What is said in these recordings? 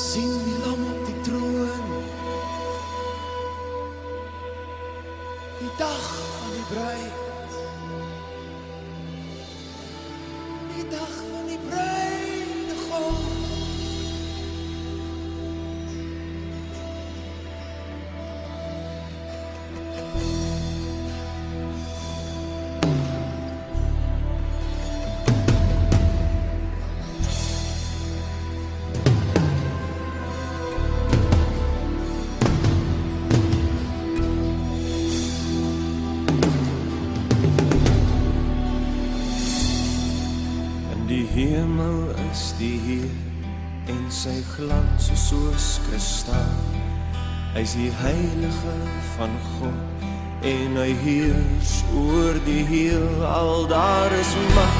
sien die lam op die troon. Die dag van die bruid. Die dag van die bruidegom. Hemel is die Heer en sy glans is soos kristal. Hy's die heilige van God en hy heers oor die heelal. Daar is mag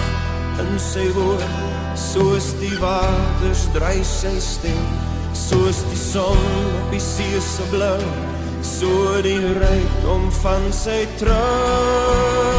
in sy woord, soos die waters dryf sy stem, soos die son op die see se blou, so die rykdom van sy troon.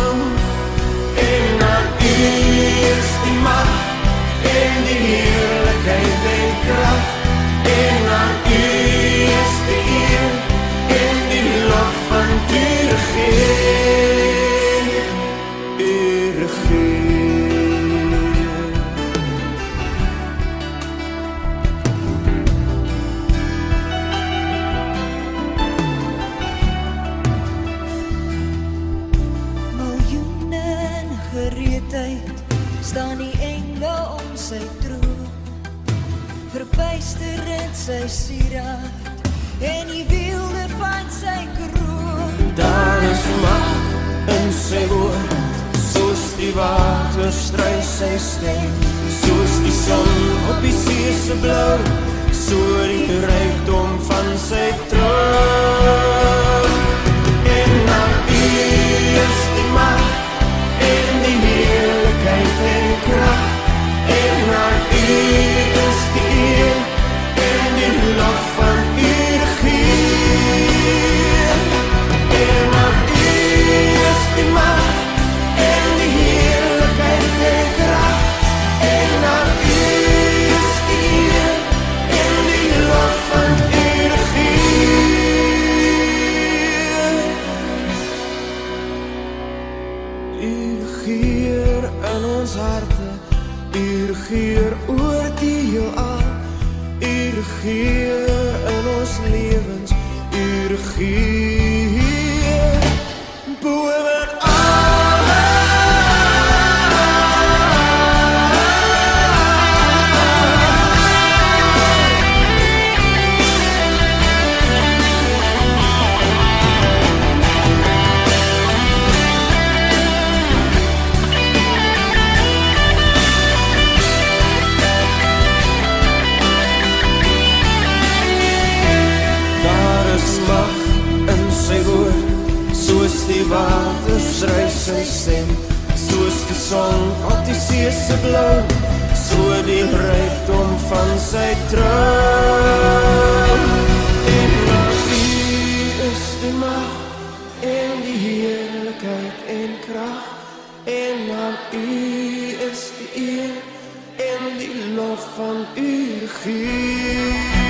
Staan die engele om sy troon. Verbuister in sy sieraad en die wielde van sy kroon. Daar is mag in sy woord, soos die water stry sy stem, soos die son op die see se blou, so die rykdom van sy troon. Regeer in ons harte, U regeer oor die heelal. U regeer in ons lewens, U regeer Mag in sy woord, soos die waters dryf sy stem, soos die son op die see se blou, so die rykdom van sy troon. Aan U is die mag en die heerlikheid en krag, en aan U is die eer en die lof van U regeer.